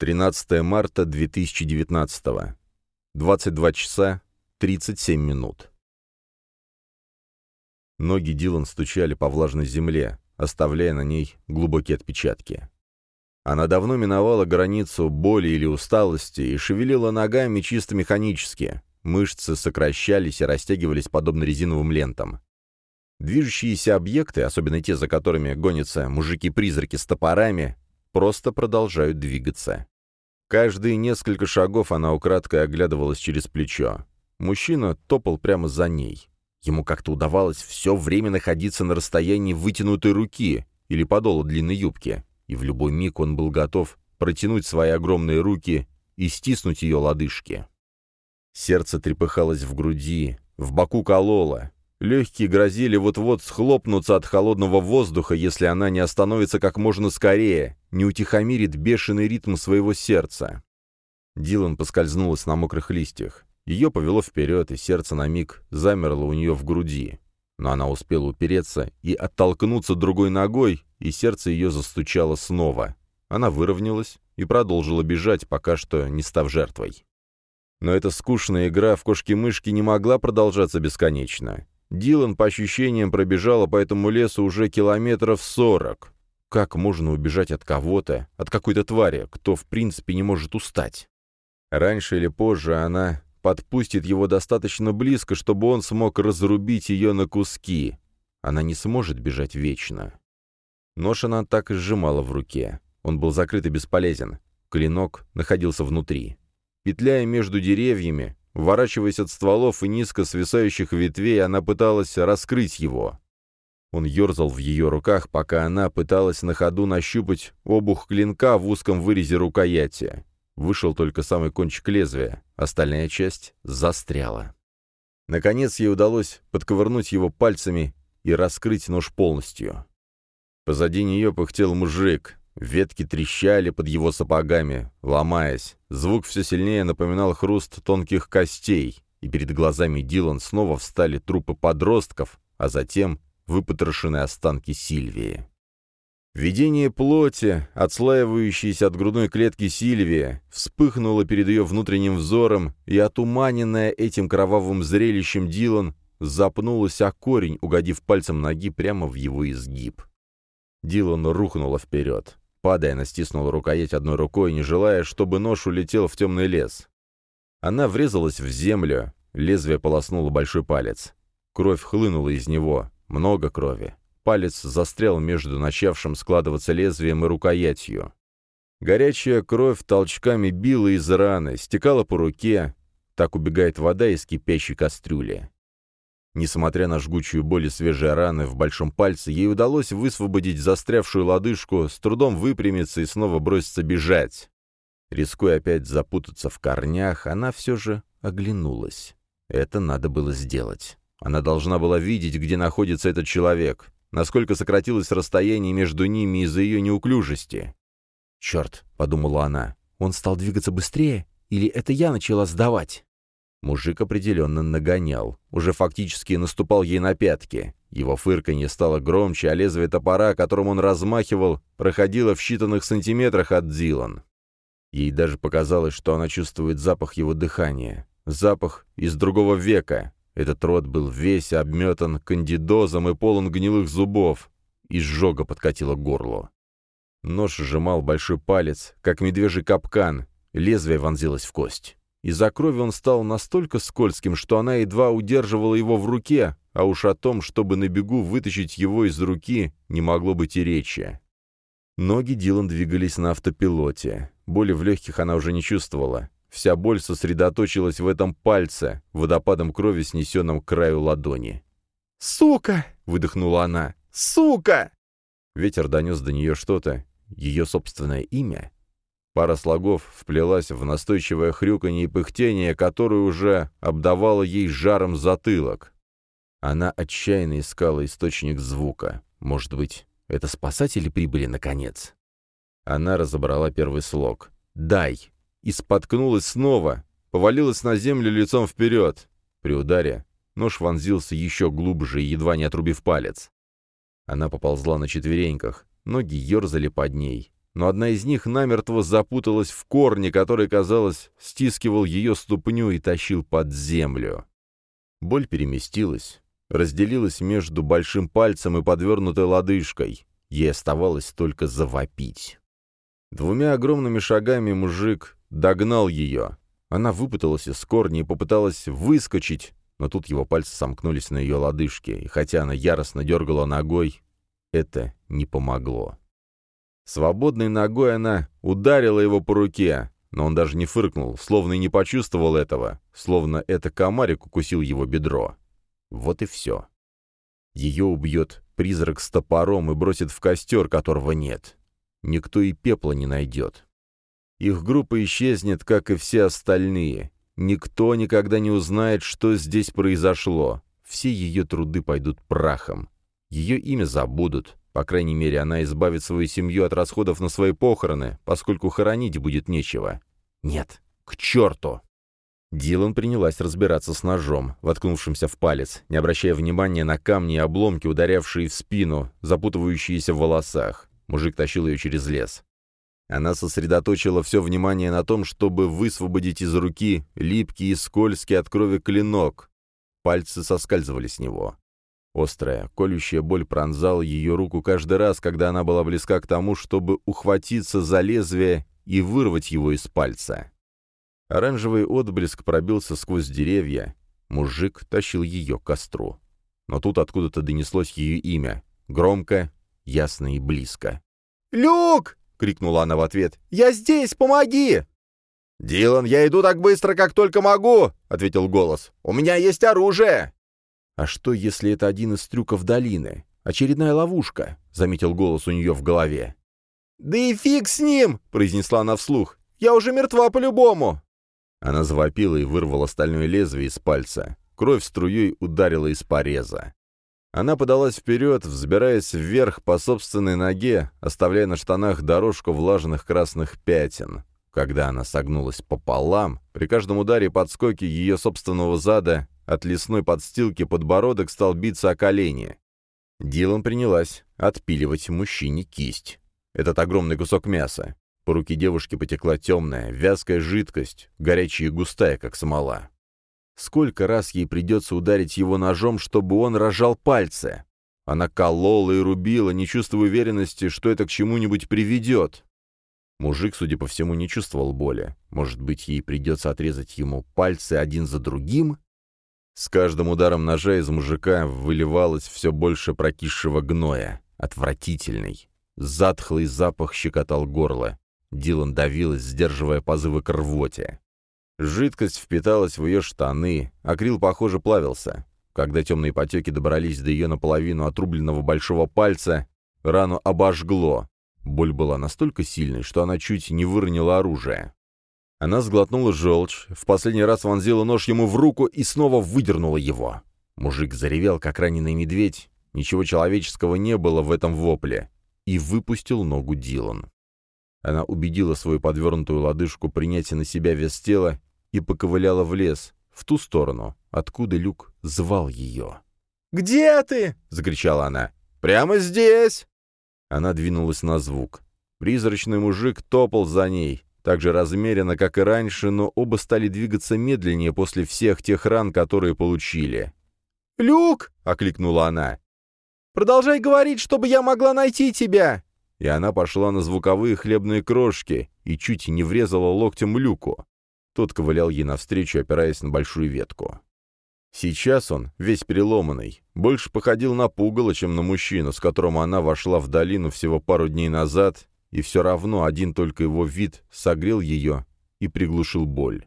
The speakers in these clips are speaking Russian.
13 марта 2019. 22 часа 37 минут. Ноги Дилан стучали по влажной земле, оставляя на ней глубокие отпечатки. Она давно миновала границу боли или усталости и шевелила ногами чисто механически. Мышцы сокращались и растягивались подобно резиновым лентам. Движущиеся объекты, особенно те, за которыми гонятся мужики-призраки с топорами, просто продолжают двигаться. Каждые несколько шагов она украдкой оглядывалась через плечо. Мужчина топал прямо за ней. Ему как-то удавалось все время находиться на расстоянии вытянутой руки или подола длинной юбки, и в любой миг он был готов протянуть свои огромные руки и стиснуть ее лодыжки. Сердце трепыхалось в груди, в боку кололо, Легкие грозили вот-вот схлопнуться от холодного воздуха, если она не остановится как можно скорее, не утихомирит бешеный ритм своего сердца. Дилан поскользнулась на мокрых листьях. Ее повело вперед, и сердце на миг замерло у нее в груди. Но она успела упереться и оттолкнуться другой ногой, и сердце ее застучало снова. Она выровнялась и продолжила бежать, пока что не став жертвой. Но эта скучная игра в кошки-мышки не могла продолжаться бесконечно. Дилан, по ощущениям, пробежала по этому лесу уже километров сорок. Как можно убежать от кого-то, от какой-то твари, кто в принципе не может устать? Раньше или позже она подпустит его достаточно близко, чтобы он смог разрубить ее на куски. Она не сможет бежать вечно. Нож она так и сжимала в руке. Он был закрыт и бесполезен. Клинок находился внутри. Петляя между деревьями, Ворачиваясь от стволов и низко свисающих ветвей, она пыталась раскрыть его. Он ерзал в ее руках, пока она пыталась на ходу нащупать обух клинка в узком вырезе рукояти. Вышел только самый кончик лезвия, остальная часть застряла. Наконец ей удалось подковырнуть его пальцами и раскрыть нож полностью. Позади нее пыхтел мужик, Ветки трещали под его сапогами, ломаясь. Звук все сильнее напоминал хруст тонких костей, и перед глазами Дилан снова встали трупы подростков, а затем выпотрошенные останки Сильвии. Видение плоти, отслаивающееся от грудной клетки Сильвии, вспыхнуло перед ее внутренним взором, и отуманенная этим кровавым зрелищем Дилан запнулась о корень, угодив пальцем ноги прямо в его изгиб. Дилан рухнула вперед. Падая, она стиснула рукоять одной рукой, не желая, чтобы нож улетел в темный лес. Она врезалась в землю, лезвие полоснуло большой палец. Кровь хлынула из него, много крови. Палец застрял между начавшим складываться лезвием и рукоятью. Горячая кровь толчками била из раны, стекала по руке. Так убегает вода из кипящей кастрюли. Несмотря на жгучую боль и свежие раны в большом пальце, ей удалось высвободить застрявшую лодыжку, с трудом выпрямиться и снова броситься бежать. Рискуя опять запутаться в корнях, она все же оглянулась. Это надо было сделать. Она должна была видеть, где находится этот человек, насколько сократилось расстояние между ними из-за ее неуклюжести. «Черт», — подумала она, — «он стал двигаться быстрее? Или это я начала сдавать?» Мужик определенно нагонял, уже фактически наступал ей на пятки. Его фырканье стало громче, а лезвие топора, которым он размахивал, проходило в считанных сантиметрах от Дилан. Ей даже показалось, что она чувствует запах его дыхания. Запах из другого века. Этот рот был весь обметан кандидозом и полон гнилых зубов. Изжога подкатила к горлу. Нож сжимал большой палец, как медвежий капкан. Лезвие вонзилось в кость. Из-за крови он стал настолько скользким, что она едва удерживала его в руке, а уж о том, чтобы на бегу вытащить его из руки, не могло быть и речи. Ноги Дилан двигались на автопилоте. Боли в легких она уже не чувствовала. Вся боль сосредоточилась в этом пальце, водопадом крови, снесенном к краю ладони. «Сука!» — выдохнула она. «Сука!» Ветер донес до нее что-то, ее собственное имя, Пара слогов вплелась в настойчивое хрюканье и пыхтение, которое уже обдавало ей жаром затылок. Она отчаянно искала источник звука. Может быть, это спасатели прибыли наконец? Она разобрала первый слог. «Дай!» и споткнулась снова, повалилась на землю лицом вперед. При ударе нож вонзился еще глубже, едва не отрубив палец. Она поползла на четвереньках, ноги ерзали под ней. Но одна из них намертво запуталась в корне, который, казалось, стискивал ее ступню и тащил под землю. Боль переместилась, разделилась между большим пальцем и подвернутой лодыжкой. Ей оставалось только завопить. Двумя огромными шагами мужик догнал ее. Она выпуталась из корня и попыталась выскочить, но тут его пальцы сомкнулись на ее лодыжке, и хотя она яростно дергала ногой, это не помогло. Свободной ногой она ударила его по руке, но он даже не фыркнул, словно и не почувствовал этого, словно это комарик укусил его бедро. Вот и все. Ее убьет призрак с топором и бросит в костер, которого нет. Никто и пепла не найдет. Их группа исчезнет, как и все остальные. Никто никогда не узнает, что здесь произошло. Все ее труды пойдут прахом. Ее имя забудут. По крайней мере, она избавит свою семью от расходов на свои похороны, поскольку хоронить будет нечего. Нет, к черту! Дилан принялась разбираться с ножом, воткнувшимся в палец, не обращая внимания на камни и обломки, ударявшие в спину, запутывающиеся в волосах. Мужик тащил ее через лес. Она сосредоточила все внимание на том, чтобы высвободить из руки липкий и скользкий от крови клинок. Пальцы соскальзывали с него. Острая, колющая боль пронзала ее руку каждый раз, когда она была близка к тому, чтобы ухватиться за лезвие и вырвать его из пальца. Оранжевый отблеск пробился сквозь деревья. Мужик тащил ее к костру. Но тут откуда-то донеслось ее имя. Громко, ясно и близко. «Люк!» — крикнула она в ответ. «Я здесь! Помоги!» «Дилан, я иду так быстро, как только могу!» — ответил голос. «У меня есть оружие!» «А что, если это один из трюков долины? Очередная ловушка?» — заметил голос у нее в голове. «Да и фиг с ним!» — произнесла она вслух. «Я уже мертва по-любому!» Она завопила и вырвала стальное лезвие из пальца. Кровь струей ударила из пореза. Она подалась вперед, взбираясь вверх по собственной ноге, оставляя на штанах дорожку влажных красных пятен. Когда она согнулась пополам, при каждом ударе подскоки ее собственного зада от лесной подстилки подбородок стал биться о колени. Дилан принялась отпиливать мужчине кисть. Этот огромный кусок мяса. По руке девушки потекла темная, вязкая жидкость, горячая и густая, как смола. Сколько раз ей придется ударить его ножом, чтобы он рожал пальцы? Она колола и рубила, не чувствуя уверенности, что это к чему-нибудь приведет. Мужик, судя по всему, не чувствовал боли. Может быть, ей придется отрезать ему пальцы один за другим? С каждым ударом ножа из мужика выливалось все больше прокисшего гноя. Отвратительный. Затхлый запах щекотал горло. Дилан давилась, сдерживая позывы к рвоте. Жидкость впиталась в ее штаны, акрил, похоже, плавился. Когда темные потеки добрались до ее наполовину отрубленного большого пальца, рану обожгло. Боль была настолько сильной, что она чуть не выронила оружие. Она сглотнула желчь, в последний раз вонзила нож ему в руку и снова выдернула его. Мужик заревел, как раненый медведь. Ничего человеческого не было в этом вопле. И выпустил ногу Дилан. Она убедила свою подвернутую лодыжку принять на себя вес тела и поковыляла в лес, в ту сторону, откуда Люк звал ее. «Где ты?» — закричала она. «Прямо здесь!» Она двинулась на звук. Призрачный мужик топал за ней, так же размеренно, как и раньше, но оба стали двигаться медленнее после всех тех ран, которые получили. «Люк!» — окликнула она. «Продолжай говорить, чтобы я могла найти тебя!» И она пошла на звуковые хлебные крошки и чуть не врезала локтем Люку. Тот ковылял ей навстречу, опираясь на большую ветку. Сейчас он, весь переломанный, больше походил на пугало, чем на мужчину, с которым она вошла в долину всего пару дней назад, и все равно один только его вид согрел ее и приглушил боль.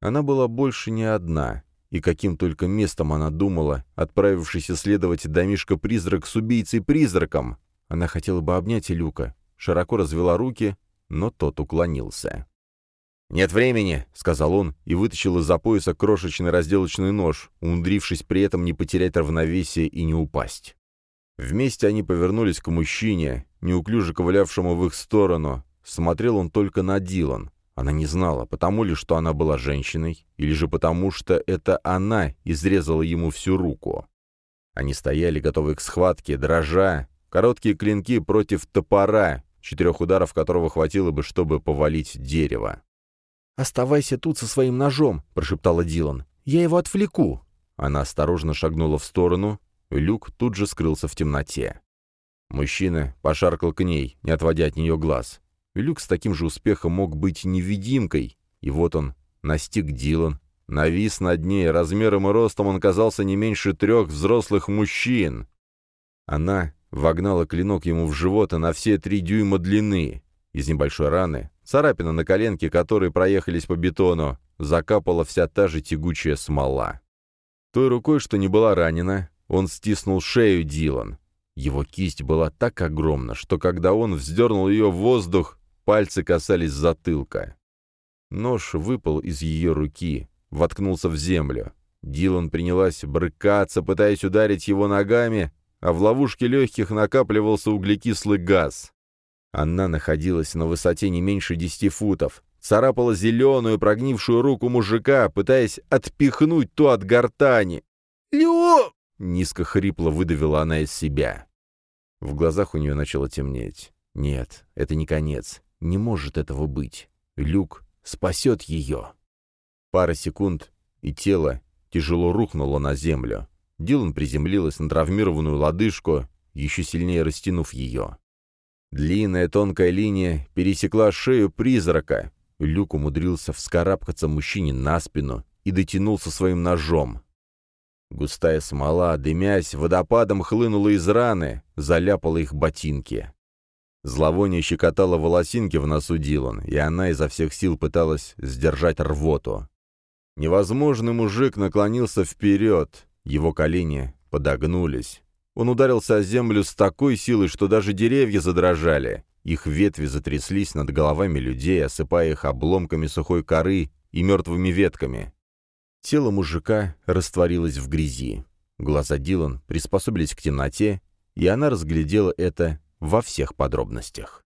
Она была больше не одна, и каким только местом она думала, отправившись исследовать домишко-призрак с убийцей-призраком. Она хотела бы обнять Илюка, широко развела руки, но тот уклонился. «Нет времени», — сказал он и вытащил из-за пояса крошечный разделочный нож, умудрившись при этом не потерять равновесие и не упасть. Вместе они повернулись к мужчине, неуклюже ковылявшему в их сторону. Смотрел он только на Дилан. Она не знала, потому ли, что она была женщиной, или же потому, что это она изрезала ему всю руку. Они стояли, готовые к схватке, дрожа, короткие клинки против топора, четырех ударов которого хватило бы, чтобы повалить дерево. «Оставайся тут со своим ножом», — прошептала Дилан. «Я его отвлеку». Она осторожно шагнула в сторону. Люк тут же скрылся в темноте. Мужчина пошаркал к ней, не отводя от нее глаз. Люк с таким же успехом мог быть невидимкой, и вот он настиг Дилан, навис над ней, размером и ростом он казался не меньше трех взрослых мужчин. Она вогнала клинок ему в живот на все три дюйма длины. Из небольшой раны, царапина на коленке, которые проехались по бетону, закапала вся та же тягучая смола. Той рукой, что не была ранена, он стиснул шею Дилан. Его кисть была так огромна, что когда он вздернул ее в воздух, пальцы касались затылка. Нож выпал из ее руки, воткнулся в землю. Дилан принялась брыкаться, пытаясь ударить его ногами, а в ловушке легких накапливался углекислый газ. Она находилась на высоте не меньше десяти футов, царапала зеленую прогнившую руку мужика, пытаясь отпихнуть ту от гортани. «Лё!» — низко хрипло выдавила она из себя. В глазах у нее начало темнеть. Нет, это не конец. Не может этого быть. Люк спасет ее. Пара секунд, и тело тяжело рухнуло на землю. Дилан приземлилась на травмированную лодыжку, еще сильнее растянув ее. Длинная тонкая линия пересекла шею призрака. Люк умудрился вскарабкаться мужчине на спину и дотянулся своим ножом. Густая смола, дымясь, водопадом хлынула из раны, заляпала их ботинки. Зловоние щекотало волосинки в носу Дилан, и она изо всех сил пыталась сдержать рвоту. Невозможный мужик наклонился вперед, его колени подогнулись. Он ударился о землю с такой силой, что даже деревья задрожали. Их ветви затряслись над головами людей, осыпая их обломками сухой коры и мертвыми ветками. Тело мужика растворилось в грязи. Глаза Дилан приспособились к темноте, и она разглядела это во всех подробностях.